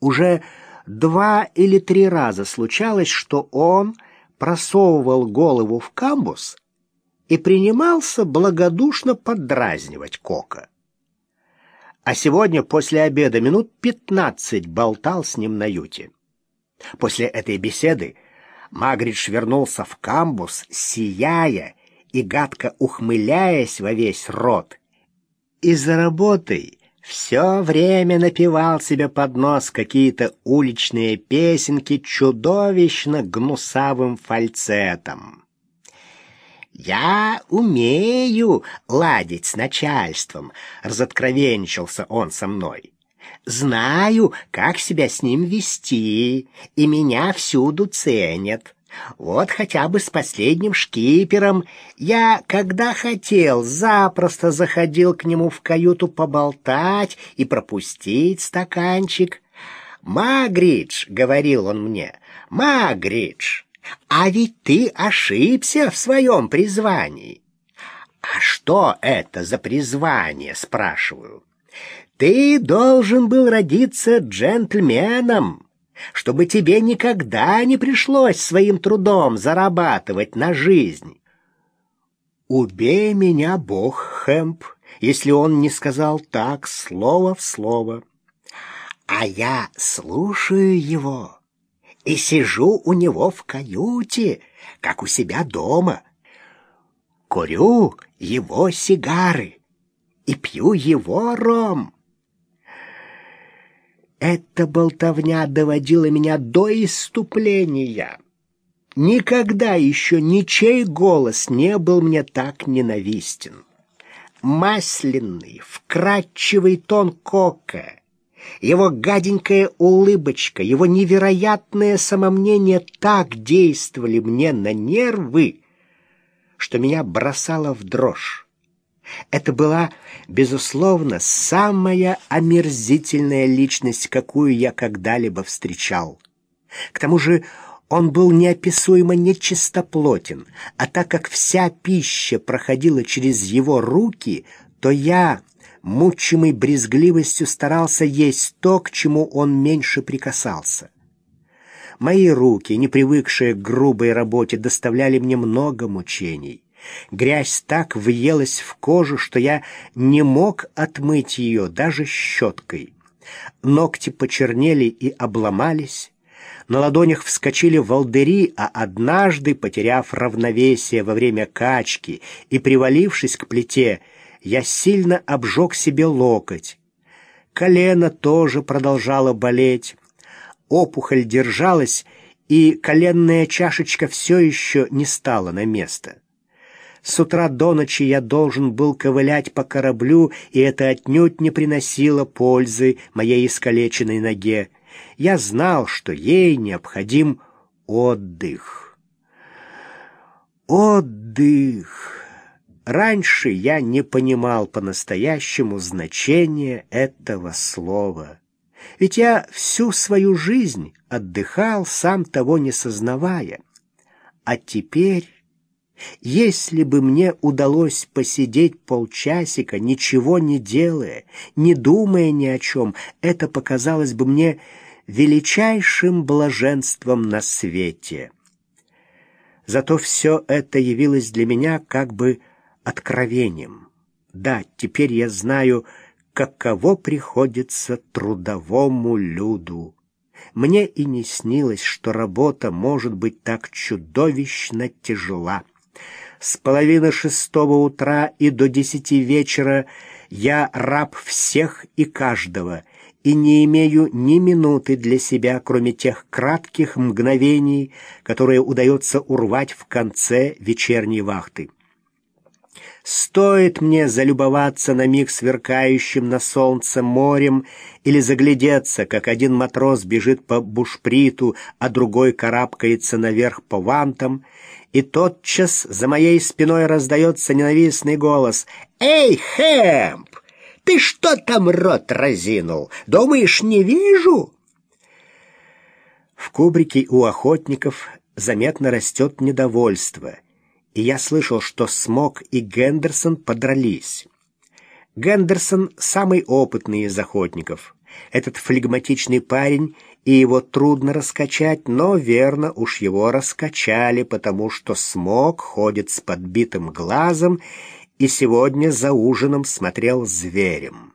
Уже два или три раза случалось, что он просовывал голову в камбус и принимался благодушно поддразнивать Кока. А сегодня после обеда минут пятнадцать болтал с ним на юте. После этой беседы Магридж вернулся в камбус, сияя и гадко ухмыляясь во весь рот. И за работой все время напевал себе под нос какие-то уличные песенки чудовищно гнусавым фальцетом. «Я умею ладить с начальством», — разоткровенничался он со мной. «Знаю, как себя с ним вести, и меня всюду ценят. Вот хотя бы с последним шкипером я, когда хотел, запросто заходил к нему в каюту поболтать и пропустить стаканчик. «Магридж», — говорил он мне, — «Магридж, а ведь ты ошибся в своем призвании». «А что это за призвание?» — спрашиваю. «Ты должен был родиться джентльменом» чтобы тебе никогда не пришлось своим трудом зарабатывать на жизнь. Убей меня, Бог, Хэмп, если он не сказал так слово в слово. А я слушаю его и сижу у него в каюте, как у себя дома. Курю его сигары и пью его ром. Эта болтовня доводила меня до иступления. Никогда еще ничей голос не был мне так ненавистен. Масляный, вкрадчивый тон Кока, его гаденькая улыбочка, его невероятное самомнение так действовали мне на нервы, что меня бросало в дрожь. Это была, безусловно, самая омерзительная личность, какую я когда-либо встречал. К тому же он был неописуемо нечистоплотен, а так как вся пища проходила через его руки, то я, мучимый брезгливостью, старался есть то, к чему он меньше прикасался. Мои руки, не привыкшие к грубой работе, доставляли мне много мучений. Грязь так въелась в кожу, что я не мог отмыть ее даже щеткой. Ногти почернели и обломались. На ладонях вскочили волдыри, а однажды, потеряв равновесие во время качки и привалившись к плите, я сильно обжег себе локоть. Колено тоже продолжало болеть. Опухоль держалась, и коленная чашечка все еще не стала на место. С утра до ночи я должен был ковылять по кораблю, и это отнюдь не приносило пользы моей искалеченной ноге. Я знал, что ей необходим отдых. Отдых. Раньше я не понимал по-настоящему значения этого слова. Ведь я всю свою жизнь отдыхал, сам того не сознавая. А теперь если бы мне удалось посидеть полчасика, ничего не делая, не думая ни о чем, это показалось бы мне величайшим блаженством на свете. Зато все это явилось для меня как бы откровением. Да, теперь я знаю, каково приходится трудовому люду. Мне и не снилось, что работа может быть так чудовищно тяжела. С половины шестого утра и до десяти вечера я раб всех и каждого, и не имею ни минуты для себя, кроме тех кратких мгновений, которые удается урвать в конце вечерней вахты. Стоит мне залюбоваться на миг сверкающим на солнце морем или заглядеться, как один матрос бежит по бушприту, а другой карабкается наверх по вантам, и тотчас за моей спиной раздается ненавистный голос. «Эй, Хэмп, ты что там рот разинул? Думаешь, не вижу?» В кубрике у охотников заметно растет недовольство, и я слышал, что Смок и Гендерсон подрались. Гендерсон самый опытный из охотников. Этот флегматичный парень, и его трудно раскачать, но верно уж его раскачали, потому что смог ходит с подбитым глазом и сегодня за ужином смотрел зверем.